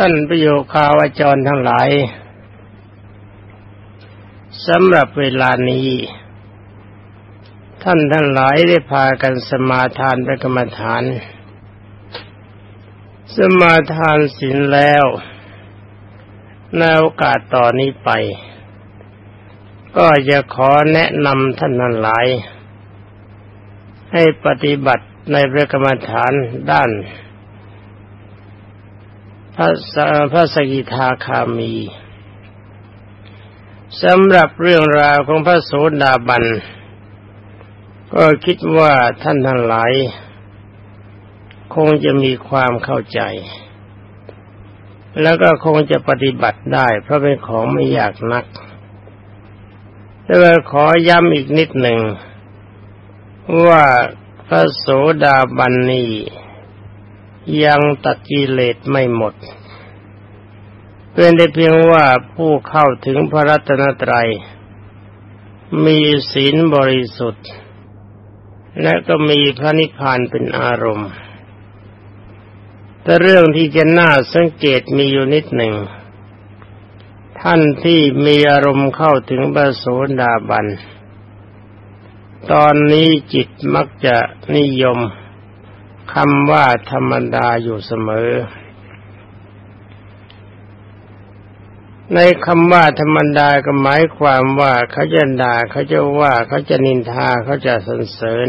ท่านประโยคาวจรทั้งหลายสำหรับเวลานี้ ท่านทั้งหลายได้พากันสมาทานพระกรรมฐาน สมาทานศีลแล้วในโอกาสต่อนนี้ไป ก็จะขอแนะนำท่านทั้งหลาย ให้ปฏิบัติในพระกรรมฐานด้าน พระพระสกิทาคามีสำหรับเรื่องราวของพระโสดาบัน ก็คิดว่าท่านทั้งหลาย คงจะมีความเข้าใจ แล้วก็คงจะปฏิบัติได้ เพราะเป็นของไม่ยากนัก แต่ว่าขอย้ำอีกนิดหนึ่ง ว่าพระโสดาบันนี้ ยังตัดกิเลสไม่หมด เป็นได้เพียงว่าผู้เข้าถึงพระรัตนตรัย มีศีลบริสุทธิ์ และก็มีพระนิพพานเป็นอารมณ์ แต่เรื่องที่จะน่าสังเกตมีอยู่นิดหนึ่ง ท่านที่มีอารมณ์เข้าถึงบระโสดาบัน ตอนนี้จิตมักจะนิยม คำว่าธรรมดาอยู่เสมอ ในคำว่าธรรมดาก็หมายความว่าเขาจะด่าเขาจะว่าเขาจะนินทาเขาจะสรรเสริญ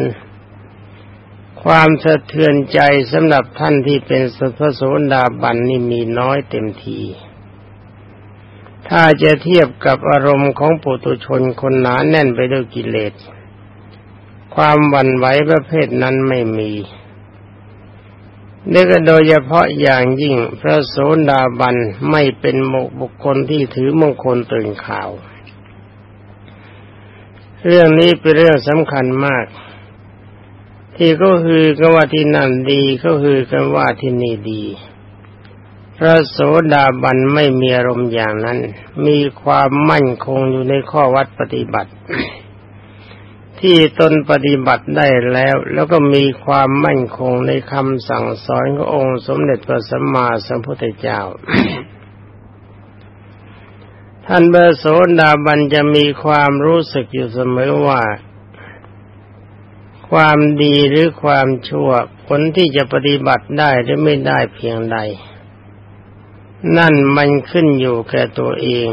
ความสะเทือนใจสำหรับท่านที่เป็นสัพโสดาบันนี่มีน้อยเต็มทีถ้าจะเทียบกับอารมณ์ของปุถุชนคนหนาแน่นไปด้วยกิเลส ความวันไหวประเภทนั้นไม่มี นี่ก็โดยเฉพาะอย่างยิ่งพระโสดาบันไม่เป็นมกบุคคลที่ถือมงคลตื่นข่าว เรื่องนี้เป็นเรื่องสำคัญมาก ที่ก็คือกันว่าที่นั่นดีก็คือกันว่าที่นี่ดี พระโสดาบันไม่มีอารมณ์อย่างนั้น มีความมั่นคงอยู่ในข้อวัดปฏิบัติ ที่ตนปฏิบัติได้แล้ว แล้วก็มีความมั่นคงในคำสั่งสอนขององค์สมเด็จพระสัมมาสัมพุทธเจ้า ท่านเบอร์โสดาบันจะมีความรู้สึกอยู่เสมอว่า ความดีหรือความชั่วผลที่จะปฏิบัติได้หรือไม่ได้เพียงใด นั่นมันขึ้นอยู่แก่ตัวเอง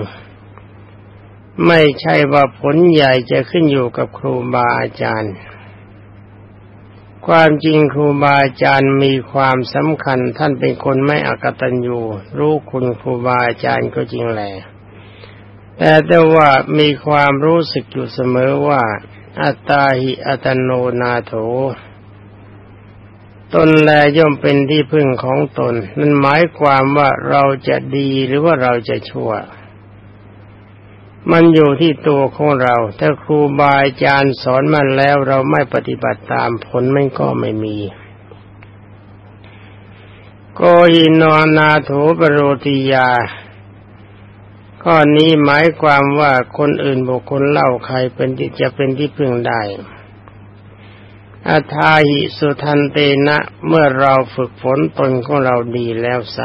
ไม่ใช่ว่าผลใหญ่จะขึ้นอยู่กับครูบาอาจารย์ ความจริงครูบาอาจารย์มีความสำคัญท่านเป็นคนไม่อกตัญญูรู้คุณครูบาอาจารย์ก็จริงแหละแต่แต่ว่ามีความรู้สึกอยู่เสมอว่า อัตตาหิอัตโนนาโถ ตนแลย่อมเป็นที่พึ่งของตน นั่นหมายความว่าเราจะดีหรือว่าเราจะชั่ว มันอยู่ที่ตัวของเรา ถ้าครูบาอาจารย์สอนมันแล้วเราไม่ปฏิบัติตามผลมันก็ไม่มีโกหินอนาโถปโรติยา ข้อนี้หมายความว่าคนอื่นบุคคลเล่าใครเป็นที่จะเป็นที่พึ่งได้อาทาหิสุทันเตนะ เมื่อเราฝึกฝนตนของเราดีแล้วไซ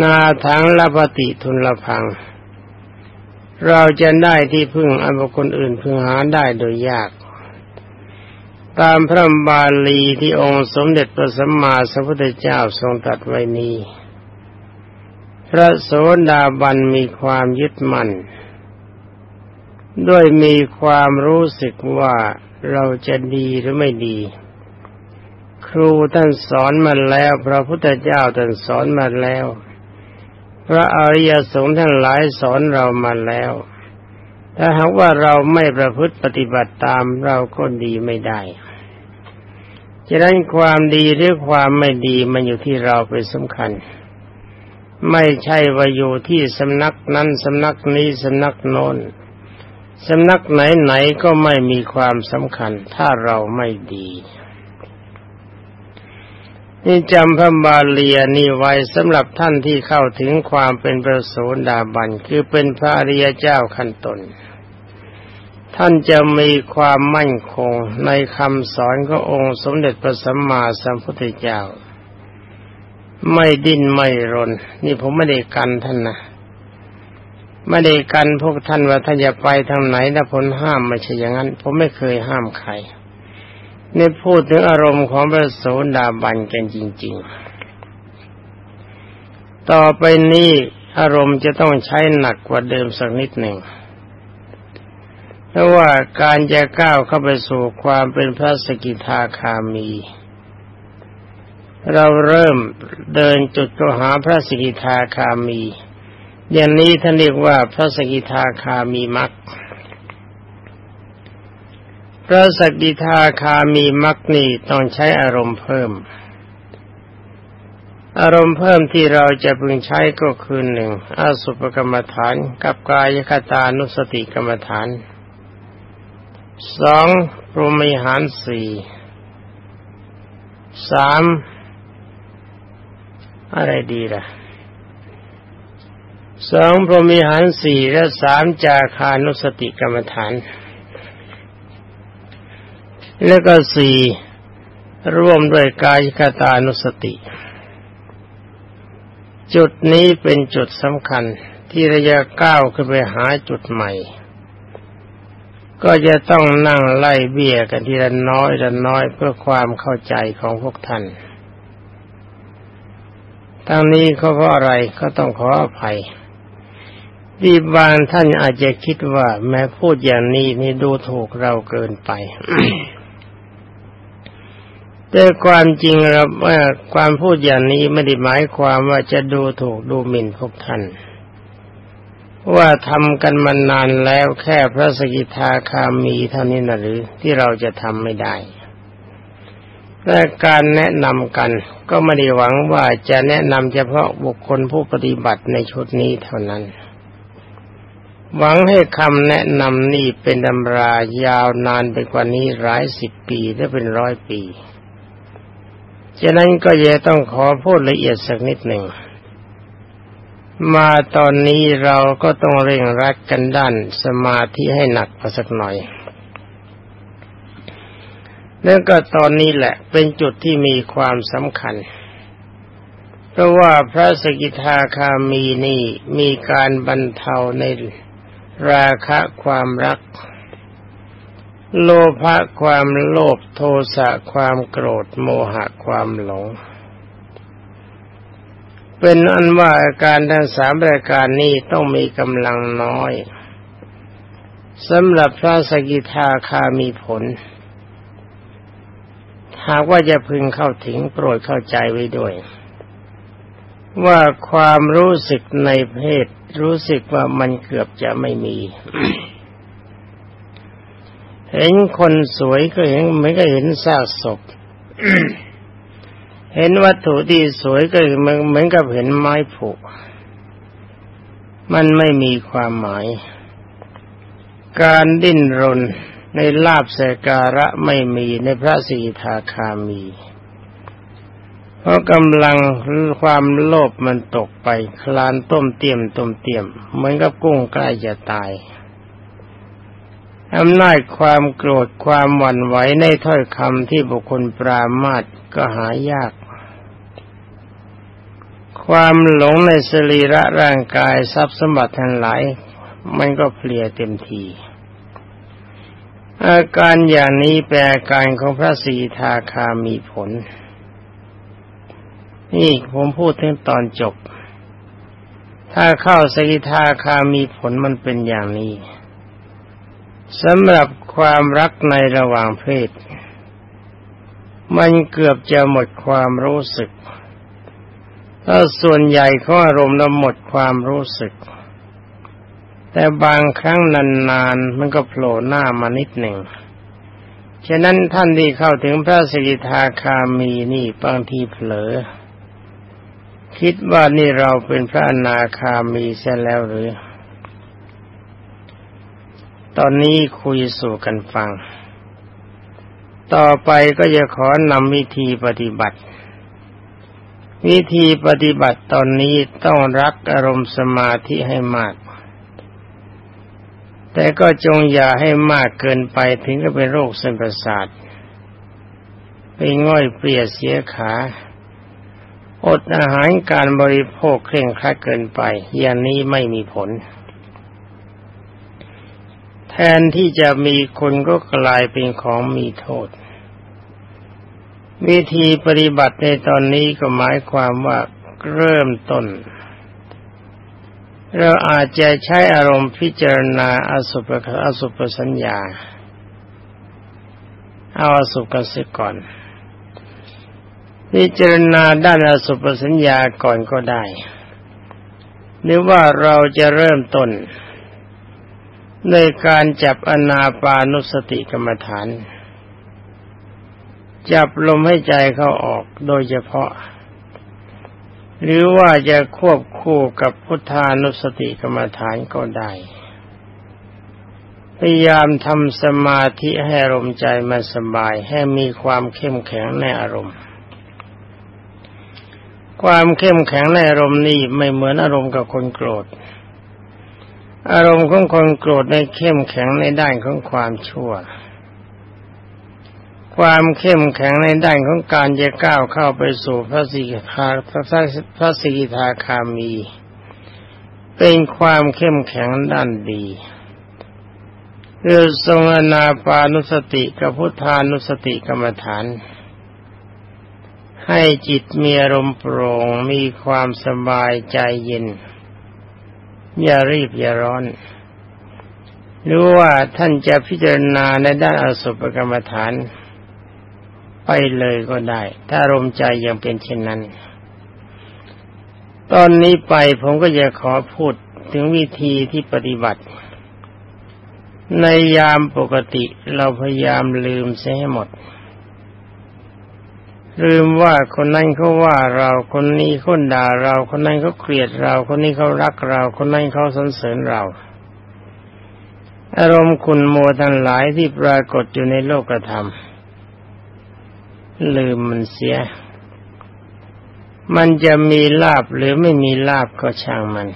นาทังละปฏิทุนละพัง เราจะได้ที่พึ่งอันบุคคลอื่นพึงหาได้โดยยาก ตามพระบาลีที่องค์สมเด็จพระสัมมาสัมพุทธเจ้าทรงตรัสไว้นี้ พระโสดาบันมีความยึดมั่น ด้วยมีความรู้สึกว่าเราจะดีหรือไม่ดี ครูท่านสอนมาแล้ว พระพุทธเจ้าท่านสอนมาแล้ว พระอริยสงฆ์ทั้งหลายสอนเรามาแล้ว ถ้าหากว่าเราไม่ประพฤติปฏิบัติตามเราก็ดีไม่ได้ฉะนั้นความดีหรือความไม่ดีมันอยู่ที่เราเป็นสำคัญ ไม่ใช่ว่าอยู่ที่สำนักนั้นสำนักนี้สำนักโน้นสำนักไหนๆก็ไม่มีความสำคัญ ถ้าเราไม่ดี นี่จำพระบาลีนี่ไว้สำหรับท่านที่เข้าถึงความเป็นประโสดาบันคือเป็นพระอริยเจ้าขั้นตนท่านจะมีความมั่นคงในคำสอนขององค์สมเด็จพระสัมมาสัมพุทธเจ้า ไม่ดิ้นไม่รน นี่ผมไม่ได้กันท่านนะไม่ได้กันพวกท่านว่าท่านจะไปทางไหนนะผลห้ามไม่ใช่อย่างนั้น ผมไม่เคยห้ามใคร นี่พูดถึงอารมณ์ของพระโสดาบันกันจริง ๆ ต่อไปนี้อารมณ์จะต้องใช้หนักกว่าเดิมสักนิดหนึ่งเพราะว่าการจะก้าวเข้าไปสู่ความเป็นพระสกิทาคามี เราเริ่มเดินจุดก็หาพระสกิทาคามี อย่างนี้ท่านเรียกว่าพระสกิทาคามีมัก พระสกิทาคามีมักนี่ต้องใช้อารมณ์เพิ่ม อารมณ์เพิ่มที่เราจะพึงใช้ก็คือหนึ่งอสุปกรรมฐาน กับกายคตานุสติกรรมฐานสองพรหมิหารสี่สามอะไรดีล่ะสองพรหมิหารสี่และสามจาคานุสติกรรมฐาน แล้วก็สี่ร่วมด้วยกายคตานุสติ จุดนี้เป็นจุดสำคัญที่ระยะก้าวขึ้นไปหาจุดใหม่ ก็จะต้องนั่งไล่เบี้ยกันทีละน้อยละน้อยเพื่อความเข้าใจของพวกท่านทั้งนี้เขาเพราะอะไรก็ต้องขออภัยดีบางท่านอาจจะคิดว่าแม้พูดอย่างนี้นี่ดูถูกเราเกินไป แต่ความจริงเราว่าความพูดอย่างนี้ไม่ได้หมายความว่าจะดูถูกดูหมิ่นพวกท่าน ว่าทำกันมานานแล้วแค่พระสกิทาคามีเท่านี้นะหรือ ที่เราจะทำไม่ได้และการแนะนำกันก็ไม่ได้หวังว่าจะแนะนำเฉพาะบุคคลผู้ปฏิบัติในชุดนี้เท่านั้น หวังให้คำแนะนำนี้เป็นตำรายาวนานไปกว่านี้หลายสิบปีและเป็นร้อยปี ฉะนั้นก็จะต้องขอพูดละเอียดสักนิดหนึ่ง มาตอนนี้เราก็ต้องเร่งรัดกันด้านสมาธิให้หนักพอสักหน่อยแล้วก็ตอนนี้แหละเป็นจุดที่มีความสำคัญ เพราะว่าพระสกิทาคามีนี่มีการบรรเทาในราคะความรัก โลภะความโลภโทสะความโกรธโมหะความหลง เป็นอันว่าอาการทั้งสามรายการนี้ต้องมีกำลังน้อยสำหรับพระสกิทาคามีผล หากว่าจะพึงเข้าถึงโปรดเข้าใจไว้ด้วย ว่าความรู้สึกในเพศรู้สึกว่ามันเกือบจะไม่มี เห็นคนสวยก็เห็นไม่ก็เห็นซากศพ เห็นวัตถุที่สวยก็เหมือนกับเห็นไม้ผุ มันไม่มีความหมาย การดิ้นรนในลาบเสการะไม่มีในพระสีทาคามี เพราะกำลังความโลภมันตกไป คลานต้มเตียมต้มเตียมเหมือนกับกุ้งใกล้จะตาย อำนาจความโกรธความหวั่นไหวในถ้อยคำที่บุคคลปรามาตก็หายาก ความหลงในสรีระร่างกายทรัพย์สมบัติทั้งหลาย มันก็เพลียเต็มที อาการอย่างนี้แปลการของพระสีทาคามีผล นี่ผมพูดถึงตอนจบ ถ้าเข้าสกิทาคามีผลมันเป็นอย่างนี้ สำหรับความรักในระหว่างเพศ มันเกือบจะหมดความรู้สึก ถ้าส่วนใหญ่ข้ออารมณ์เราหมดความรู้สึก แต่บางครั้งนานๆ มันก็โผล่หน้ามานิดหนึ่ง ฉะนั้นท่านที่เข้าถึงพระสกิทาคามีนี่บางทีเผลอ คิดว่านี่เราเป็นพระอนาคามีเสียแล้วหรือ ตอนนี้คุยสู่กันฟัง ต่อไปก็จะขอนำวิธีปฏิบัติ วิธีปฏิบัติตอนนี้ต้องรักอารมณ์สมาธิให้มาก แต่ก็จงอย่าให้มากเกินไปถึงกับเป็นโรคเส้นประสาทไปง่อยเปลี่ยเสียขา อดอาหารการบริโภคเคร่งครัดเกินไป อย่างนี้ไม่มีผล ทนที่จะมีคุณก็กลายเป็นของมีโทษ วิธีปฏิบัติในตอนนี้ก็หมายความว่าเริ่มต้น เราอาจจะใช้อารมณ์พิจารณาอสุปอสุปสัญญา เอาอสุปกันเสียก่อน พิจารณาด้านอสุปสัญญาก่อนก็ได้ หรือว่าเราจะเริ่มต้น ในการจับอนาปานุสติกรรมฐาน จับลมให้ใจเข้าออกโดยเฉพาะ หรือว่าจะควบคู่กับพุทธานุสติกรรมฐานก็ได้ พยายามทำสมาธิให้อารมณ์ใจมาสบายให้มีความเข้มแข็งในอารมณ์ ความเข้มแข็งในอารมณ์นี้ไม่เหมือนอารมณ์กับคนโกรธ อารมณ์ของคนโกรธในเข้มแข็งในด้านของความชั่ว ความเข้มแข็งในด้านของการจะก้าวเข้าไปสู่พระสิกขาพระสิกขาคามี เป็นความเข้มแข็งด้านดีเรื่อทรงอนาปานุสติกับพุทธานุสติกรรมฐาน ให้จิตมีอารมณ์โปร่งมีความสบายใจเย็น อย่ารีบอย่าร้อน หรือว่าท่านจะพิจารณาในด้านอสุภกรรมฐาน ไปเลยก็ได้ ถ้ารมใจยังเป็นเช่นนั้น ตอนนี้ไปผมก็จะขอพูดถึงวิธีที่ปฏิบัติ ในยามปกติเราพยายามลืมเสียให้หมด ลืมว่าคนนั้นเขาว่าเราคนนี้คนด่าเราคนนั้นเขาเกลียดเรา คนนี้เขารักเรา คนนั้นเขาสรรเสริญเราอารมณ์คุณโมทั้งหลายที่ปรากฏอยู่ในโลกธรรม ลืมมันเสีย มันจะมีลาบหรือไม่มีลาบก็ช่างมัน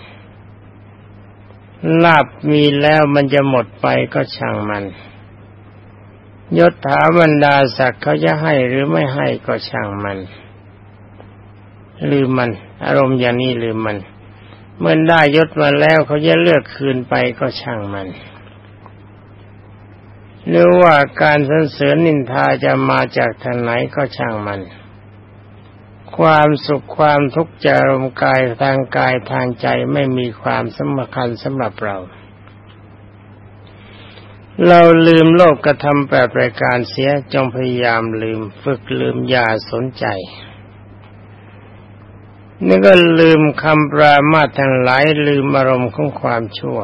ลาบมีแล้วมันจะหมดไปก็ช่างมัน ยศถาบรรดาศักดิ์เขาจะให้หรือไม่ให้ก็ช่างมัน ลืมมัน อารมณ์อย่างนี้ลืมมัน เมื่อได้ยศมาแล้วเขาจะเลือกคืนไปก็ช่างมันหรือว่าการสรรเสริญนินทาจะมาจากทางไหนก็ช่างมัน ความสุขความทุกข์จะรมกายทางกายทางใจไม่มีความสำคัญสำหรับเรา เราลืมโลกกระทำแปดรายการเสียจงพยายามลืมฝึกลืมอย่าสนใจ นี่ก็ลืมคำปรามาทั้งหลายลืมอารมณ์ของความชั่ว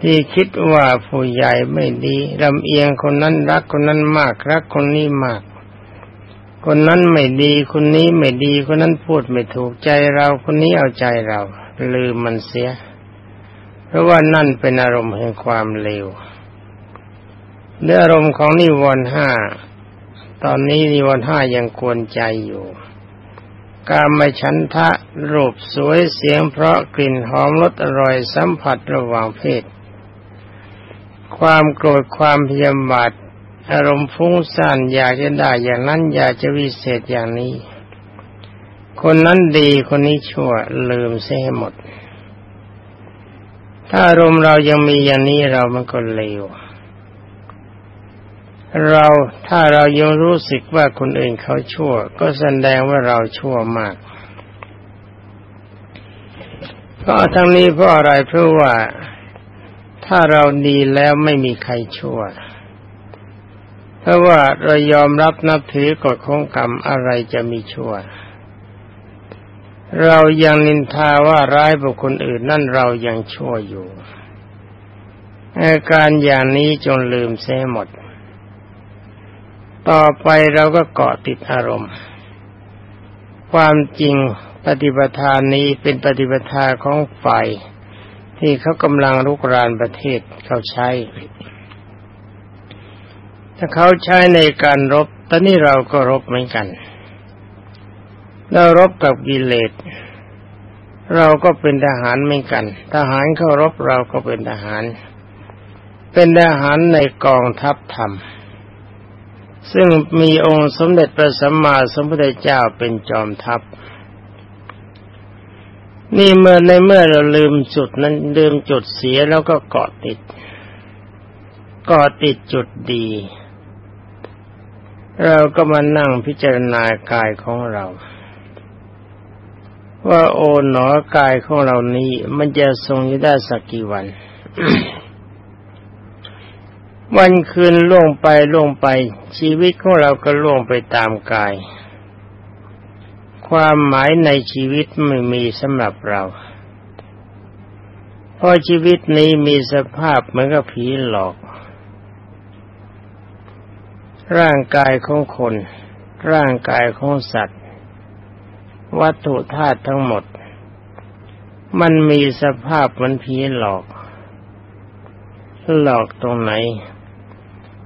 ที่คิดว่าผู้ใหญ่ไม่ดีลำเอียงคนนั้นรักคนนั้นมากรักคนนี้มาก คนนั้นไม่ดีคนนี้ไม่ดีคนนั้นพูดไม่ถูกใจเราคนนี้เอาใจเรา ลืมมันเสีย เพราะว่านั่นเป็นอารมณ์แห่งความเลวเรื่องอารมณ์ของนิวรณ์ห้าตอนนี้นิวรณ์ห้ายังกวนใจอยู่การมาฉันทะรูปสวยเสียงเพราะกลิ่นหอมรสอร่อยสัมผัสระหว่างเพศ ความโกรธความพยาบาทอารมณ์ฟุ้งซ่านอยากจะได้อย่างนั้นอยากจะวิเศษอย่างนี้ คนนั้นดีคนนี้ชั่วลืมเสียให้หมด ถ้าอารมณ์เรายังมีอย่างนี้เรามันก็เลว เราถ้าเรายังรู้สึกว่าคนอื่นเขาชั่ว ก็แสดงว่าเราชั่วมากก็ทั้งนี้เพราะอะไรเพราะว่าถ้าเราดีแล้วไม่มีใครชั่ว เพราะว่าเรายอมรับนับถือกฎของกรรมอะไรจะมีชั่ว เรายังนินทาว่าร้ายบุคคลอื่นนั่นเรายังชั่วอยู่อาการอย่างนี้จงลืมเสียหมด ต่อไปเราก็เกาะติดอารมณ์ ความจริงปฏิปทานนี้เป็นปฏิปทาของฝ่ายที่เขากำลังรุกรานประเทศเขาใช้ ถ้าเขาใช้ในการรบตอนนี้เราก็รบเหมือนกัน เรารบกับกิเลสเราก็เป็นทหารเหมือนกัน ทหารเข้ารบเราก็เป็นทหาร เป็นทหารในกองทัพธรรม ซึ่งมีองค์สมเด็จพระสัมมาสัมพุทธเจ้าเป็นจอมทัพ นี่เมื่อในเมื่อเราลืมจุดนั้นลืมจุดเสียแล้วก็เกาะติดเกาะติดจุดดี เราก็มานั่งพิจารณากายของเรา ว่าโอ๋หนอกายของเรานี้ มันจะทรงอยู่ได้สักกี่วัน วันคืนล่วงไปล่วงไป ชีวิตของเราก็ล่วงไปตามกาย ความหมายในชีวิตไม่มีสำหรับเรา เพราะชีวิตนี้มีสภาพเหมือนกับผีหลอก ร่างกายของคน ร่างกายของสัตว์ วัตถุธาตุทั้งหมด มันมีสภาพมือนผีหลอก หลอกตรงไหน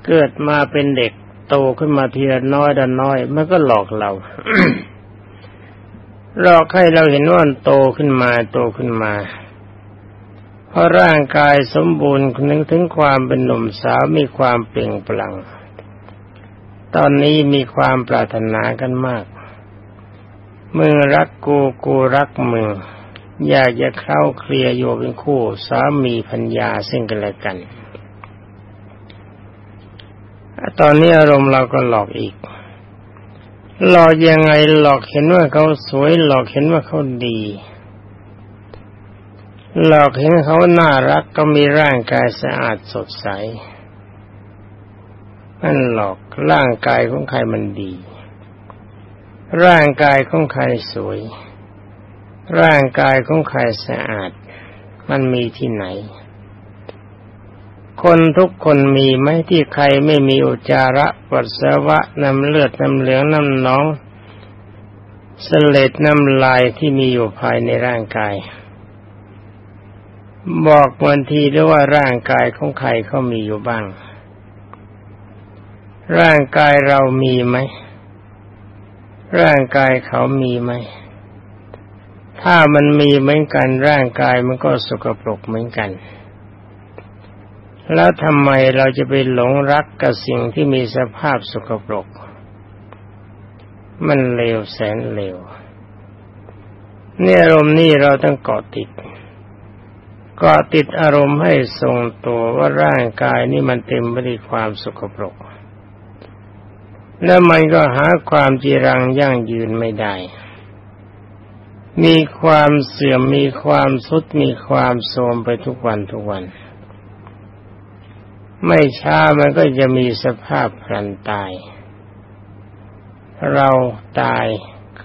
เกิดมาเป็นเด็กโตขึ้นมาทีละน้อยดันน้อย มันก็หลอกเราหลอกให้เราเห็นว่าโตขึ้นมาโตขึ้นมาเพราะร่างกายสมบูรณ์นึกถึงความเป็นหนุ่มสาวมีความเปล่งปลั่ง ตอนนี้มีความปรารถนากันมาก มึงรักกูกูรักมึงอยากจะเข้าเคลียโยเป็นคู่ สามีพัญญาซึ่งกันและกัน ตอนนี้อารมณ์เราก็หลอกอีก หลอกยังไงหลอกเห็นว่าเขาสวย หลอกเห็นว่าเขาดี หลอกเห็นเขาน่ารักก็มีร่างกายสะอาดสดใสนั่นหลอกร่างกายของใครมันดี ร่างกายของใครสวย ร่างกายของใครสะอาด มันมีที่ไหน คนทุกคนมีไหมที่ใครไม่มีอุจาระปัสสาวะน้ำเลือดน้ำเหลืองน้ำน้องสเลดน้ำลายที่มีอยู่ภายในร่างกาย บอกวันทีด้วยว่าร่างกายของใครเขามีอยู่บ้าง ร่างกายเรามีไหม ร่างกายเขามีไหม ถ้ามันมีเหมือนกันร่างกายมันก็สกปรกเหมือนกัน แล้วทำไมเราจะไปหลงรักกับสิ่งที่มีสภาพสกปรก มันเลวแสนเลวเนี่ยอารมณ์นี้เราต้องเกาะติดเกาะติดอารมณ์ให้ทรงตัวว่าร่างกายนี่มันเต็มไปด้วยความสกปรก แล้วมันก็หาความจีรังยั่งยืนไม่ได้ มีความเสื่อมมีความสุดมีความโทรมไปทุกวันทุกวัน ไม่ช้ามันก็จะมีสภาพพลันตาย เราตาย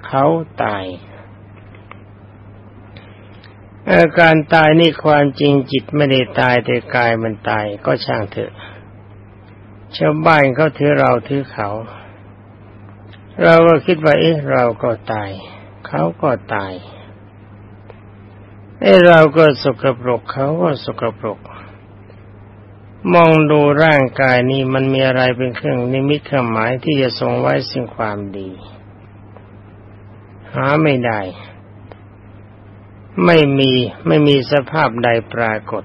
เขาตายอาการตายนี่ความจริงจิตไม่ได้ตายแต่กายมันตายก็ช่างเถอะชาวบ้านเขาถือเราถือเขา เราก็คิดว่าเอ๊ะเราก็ตาย เขาก็ตายเอ๊ะเราก็สกปรกเขาก็สกปรก มองดูร่างกายนี้มันมีอะไรเป็นเครื่องนิมิตเครื่องหมายที่จะทรงไว้สิ่งความดี หาไม่ได้ ไม่มีไม่มีสภาพใดปรากฏ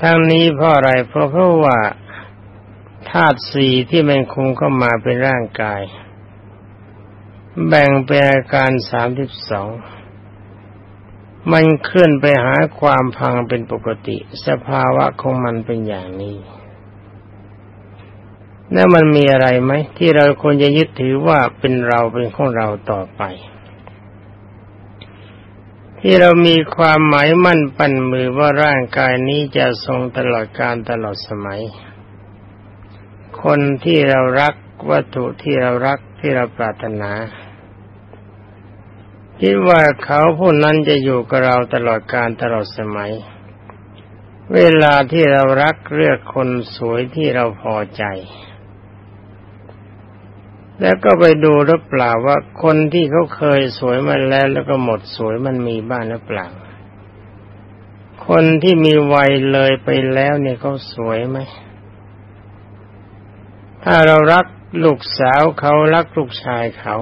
ทั้งนี้เพราะอะไรเพราะเพราะว่า ธาตุสี่ที่มันคงเข้ามาเป็นร่างกาย แบ่งเป็นอาการสามสิบสองมันเคลื่อนไปหาความพังเป็นปกติ สภาวะของมันเป็นอย่างนี้ แล้วมันมีอะไรไหม ที่เราควรจะยึดถือว่าเป็นเราเป็นของเราต่อไป ที่เรามีความหมายมั่นปั้นมือว่าร่างกายนี้จะทรงตลอดการตลอดสมัย คนที่เรารักวัตถุที่เรารักที่เราปรารถนา คิดว่าเขาผู้นั้นจะอยู่กับเราตลอดการตลอดสมัย เวลาที่เรารักเลือกคนสวยที่เราพอใจ แล้วก็ไปดูหรือเปล่าว่าคนที่เขาเคยสวยมาแล้วแล้วก็หมดสวยมันมีบ้างหรือเปล่า คนที่มีวัยเลยไปแล้วเนี่ยเขาสวยไหม ถ้าเรารักลูกสาวเขารักลูกชายเขา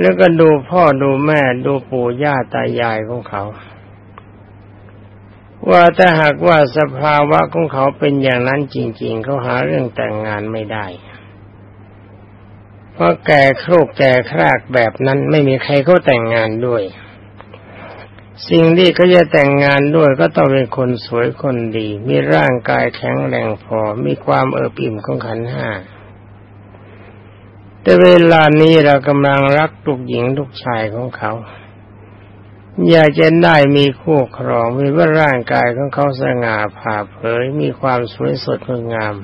แล้วก็ดูพ่อดูแม่ดูปู่ย่าตายายของเขา ว่าถ้าหากว่าสภาวะของเขาเป็นอย่างนั้นจริง ๆ เขาหาเรื่องแต่งงานไม่ได้ เพราะแก่โครกแก่ครากแบบนั้นไม่มีใครเขาแต่งงานด้วย สิ่งที่เขาจะแต่งงานด้วยก็ต้องเป็นคนสวยคนดี มีร่างกายแข็งแรงพอ มีความเอิบอิ่มของขันห้า แต่เวลานี้เรากำลังรักลูกหญิงลูกชายของเขา อยากจะได้มีคู่ครองมีว่าร่างกายของเขาสง่าผ่าเผย มีความสวยสดงดงาม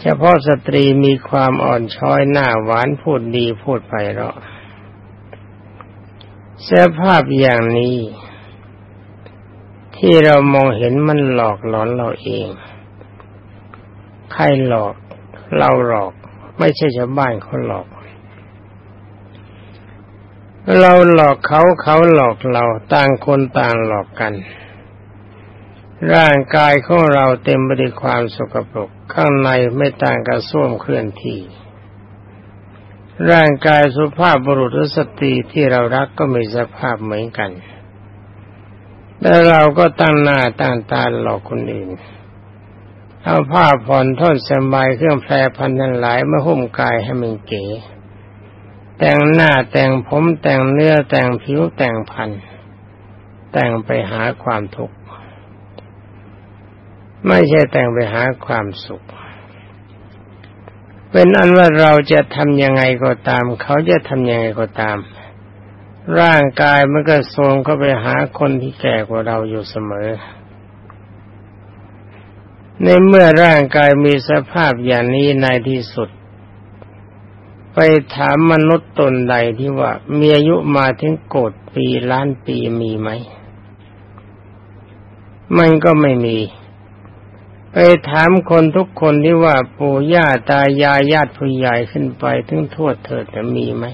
เฉพาะสตรีมีความอ่อนช้อยหน้าหวานพูดดีพูดไปเราะ สภาพอย่างนี้ ที่เรามองเห็นมันหลอกหลอนเราเอง ใครหลอก เราหลอก ไม่ใช่ชาวบ้านเขาหลอก เราหลอกเขาเขาหลอกเราต่างคนต่างหลอกกัน ร่างกายของเราเต็มไปด้วยความสกปรกข้างในไม่ต่างกับส้วมเคลื่อนที่ ร่างกายสุภาพบุรุษสตรีที่เรารักก็มีสภาพเหมือนกัน แต่เราก็ตั้งหน้าตั้งตาหลอกคนอื่น เอาผ้าผ่อนท่อนสบายเครื่องแพรพันนั้นหลายมาหุ้มกายให้มันเก๋ แต่งหน้าแต่งผมแต่งเนื้อแต่งผิวแต่งพัน แต่งไปหาความทุกข์ ไม่ใช่แต่งไปหาความสุข เป็นอันว่าเราจะทำยังไงก็ตาม เขาจะทำยังไงก็ตาม ร่างกายมันก็ทรงเข้าไปหาคนที่แก่กว่าเราอยู่เสมอ ในเมื่อร่างกายมีสภาพอย่างนี้ในที่สุด ไปถามมนุษย์ตนใดที่ว่า มีอายุมาถึงโกดปีล้านปีมีไหม มันก็ไม่มี ไปถามคนทุกคนที่ว่าปู่ย่าตายายญาติผู้ใหญ่ขึ้นไปถึงทวดเถิดจะมีไหม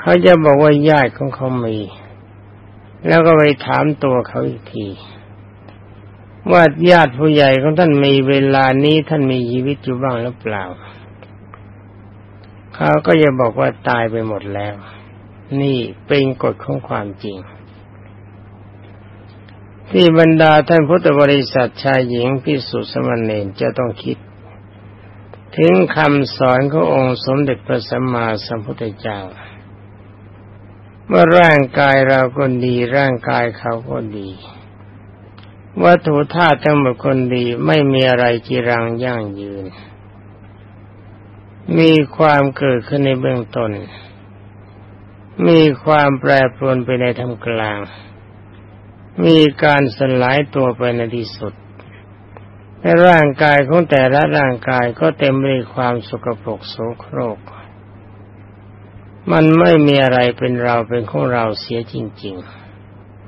เขาจะบอกว่าญาติของเขามี แล้วก็ไปถามตัวเขาอีกทีว่าญาติผู้ใหญ่ของท่านมีเวลานี้ท่านมีชีวิตอยู่บ้างหรือเปล่า เขาก็จะบอกว่าตายไปหมดแล้ว นี่เป็นกฎของความจริง ที่บรรดาท่านพุทธบริษัทชายหญิงพิสุสมณเณรจะต้องคิด ถึงคำสอนขององค์สมเด็จพระสัมมาสัมพุทธเจ้า เมื่อร่างกายเราก็ดี ร่างกายเขาก็ดี วัตถุธาตุทั้งหมดคนดีไม่มีอะไรจีรังยั่งยืน มีความเกิดขึ้นในเบื้องต้นมีความแปรปรวนไปในธรรกลาง มีการสลายตัวไปในที่สุดในร่างกายของแต่ละร่างกายก็เต็มไปด้วยความสกปรกโสโครก มันไม่มีอะไรเป็นเราเป็นของเราเสียจริง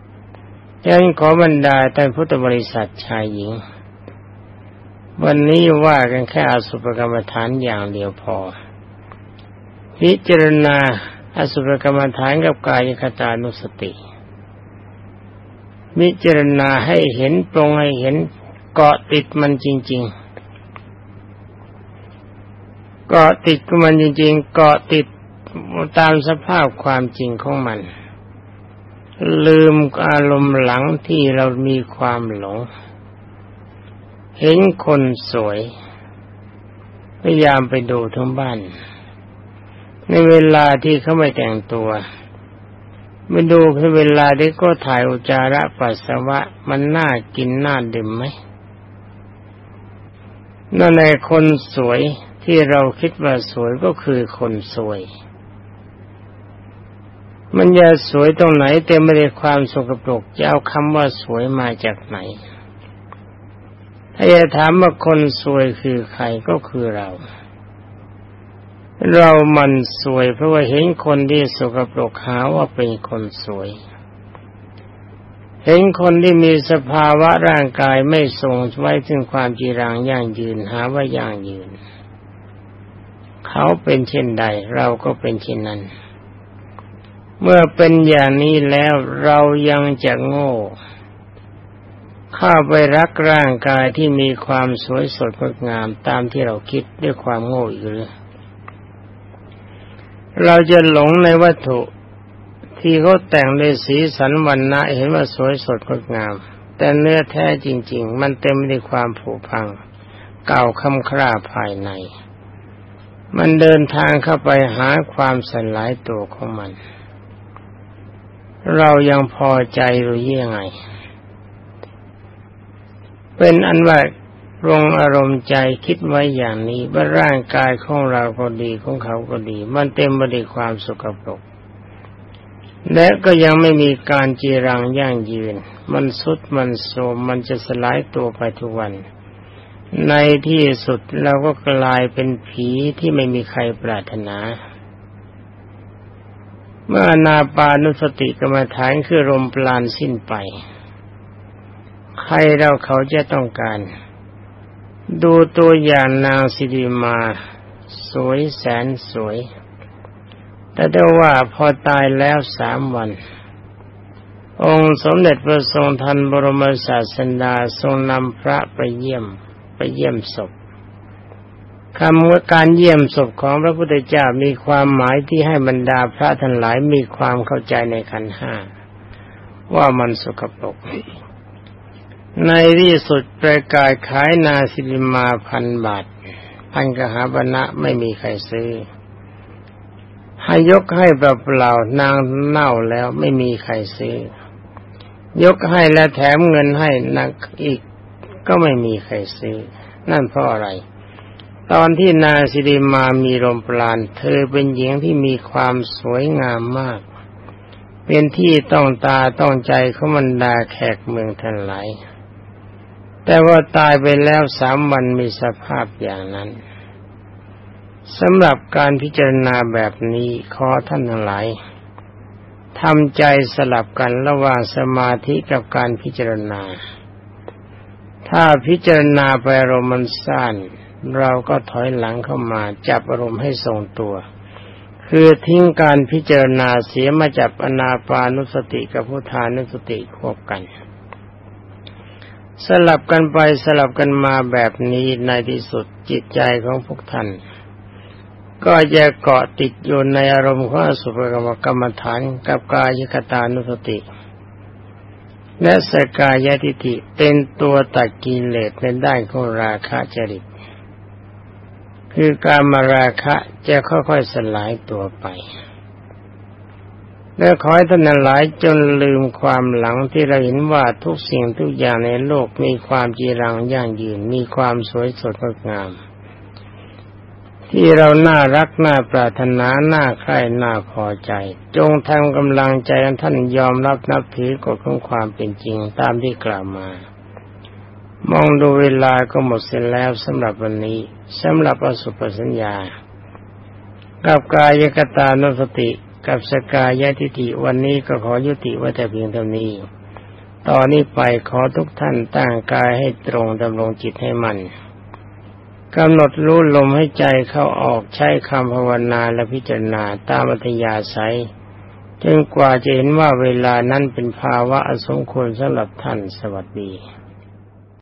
ๆยังขอบรรดาท่านพุทธบริษัทชายหญิง วันนี้ว่ากันแค่อสุภกรรมฐานอย่างเดียวพอ พิจารณาอสุภกรรมฐานกับกายคตานุสติ พิจารณาให้เห็นตรงให้เห็นเกาะติดมันจริง ๆ เกาะติดกับมันจริง ๆ เกาะติดตามสภาพความจริงของมัน ลืมอารมณ์หลังที่เรามีความหลง เห็นคนสวย พยายามไปดูทั้งบ้าน ในเวลาที่เขาไม่แต่งตัว ไปดูในเวลาที่ก็ถ่ายอุจาระปัสสาวะ มันน่ากินน่าดื่มไหมนั่นในคนสวยที่เราคิดว่าสวยก็คือคนสวย มันจะสวยตรงไหนแต่ไม่ได้ความสกปรกจะเอาคำว่าสวยมาจากไหนถ้าจะถามว่าคนสวยคือใครก็คือเรา เรามันสวยเพราะว่าเห็นคนที่สกปรกหาว่าเป็นคนสวย เห็นคนที่มีสภาวะร่างกายไม่ทรงไว้ถึงความจีรังยั่งยืนหาว่ายั่งยืน เขาเป็นเช่นใด เราก็เป็นเช่นนั้น เมื่อเป็นอย่างนี้แล้วเรายังจะโง่เข้าไปรักร่างกายที่มีความสวยสดงดงามตามที่เราคิดด้วยความโง่อีกหรือ เราจะหลงในวัตถุที่เขาแต่งด้วยสีสันวันนะเห็นว่าสวยสดงดงาม แต่เนื้อแท้จริง ๆ มันเต็มไปด้วยความผุพัง เก่าคำคร่าภายใน มันเดินทางเข้าไปหาความสลายตัวของมัน เรายังพอใจหรือยังไง เป็นอันว่า รงอารมณ์ใจคิดไว้อย่างนี้ว่าร่างกายของเราก็ดีของเขาก็ดี มันเต็มไปด้วยความสุขปรกและก็ยังไม่มีการจีรังย่างยืน มันสุดมันโสมมันจะสลายตัวไปทุกวัน ในที่สุดเราก็กลายเป็นผีที่ไม่มีใครปรารถนา เมื่อนาปานุสติกรรมฐานคือลมปราณสิ้นไป ใครเราเขาจะต้องการ ดูตัวอย่างนางสิริมา สวยแสนสวย แต่ได้ว่าพอตายแล้วสามวัน องค์สมเด็จพระทรงทันบรมศาสดาทรงนำพระไปเยี่ยมไปเยี่ยมศพคำว่าการเยี่ยมศพของพระพุทธเจ้ามีความหมายที่ให้บรรดาพระทั้งหลายมีความเข้าใจในขันห้าว่ามันสกปรก ในที่สุดประกาศขายนาสิลิมาพันบาท พันกหาบณะไม่มีใครซื้อ ให้ยกให้เปล่าๆนางเน่าแล้วไม่มีใครซื้อ ยกให้และแถมเงินให้นักอีกก็ไม่มีใครซื้อ นั่นเพราะอะไร ตอนที่นาสิริมามีลมปราณเธอเป็นหญิงที่มีความสวยงามมาก เป็นที่ต้องตาต้องใจเขามันดาแขกเมืองทันหลาย แต่ว่าตายไปแล้วสามวันมีสภาพอย่างนั้นสำหรับการพิจารณาแบบนี้ขอท่านทั้งหลายทำใจสลับกันระหว่างสมาธิกับการพิจารณา ถ้าพิจารณาไปอารมณ์มันสั้นเราก็ถอยหลังเข้ามาจับอารมณ์ให้ทรงตัว คือทิ้งการพิจารณาเสียมาจับอนาปานุสติกับพุทธานุสติควบกัน สลับกันไปสลับกันมาแบบนี้ในที่สุดจิตใจของพวกท่าน ก็จะเกาะติดอยู่ในอารมณ์ของสุภกรรมกรรมฐานกับกายคตานุสติ และสกายทิฏฐิเป็นตัวตัดกิเลสในด้านของราคะจริต คือการมาราคะจะค่อยๆสลายตัวไป และขอให้ท่านหลายจนลืมความหลังที่เราเห็นว่าทุกสิ่งทุกอย่างในโลกมีความจีรังย่างยืน มีความสวยสดงดงาม ที่เราน่ารักน่าปรารถนาน่าใคร่น่าพอใจ จงทำกำลังใจท่านยอมรับนับถือกฎของความเป็นจริงตามที่กล่าวมามองดูเวลาก็หมดเสร็จแล้วสำหรับวันนี้สำหรับอสุปสัญญา กับกายกตานุสติ กับสกายะทิฏฐิวันนี้ก็ขอยุติไว้แต่เพียงเท่านี้ ตอนนี้ไปขอทุกท่านตั้งกายให้ตรงดำรงจิตให้มันกำหนดรู้ลมให้ใจเข้าออกใช้คำภาวนาและพิจารณาตามอัธยาศัยจนกว่าจะเห็นว่าเวลานั้นเป็นภาวะอสมควรสำหรับท่านสวัสดี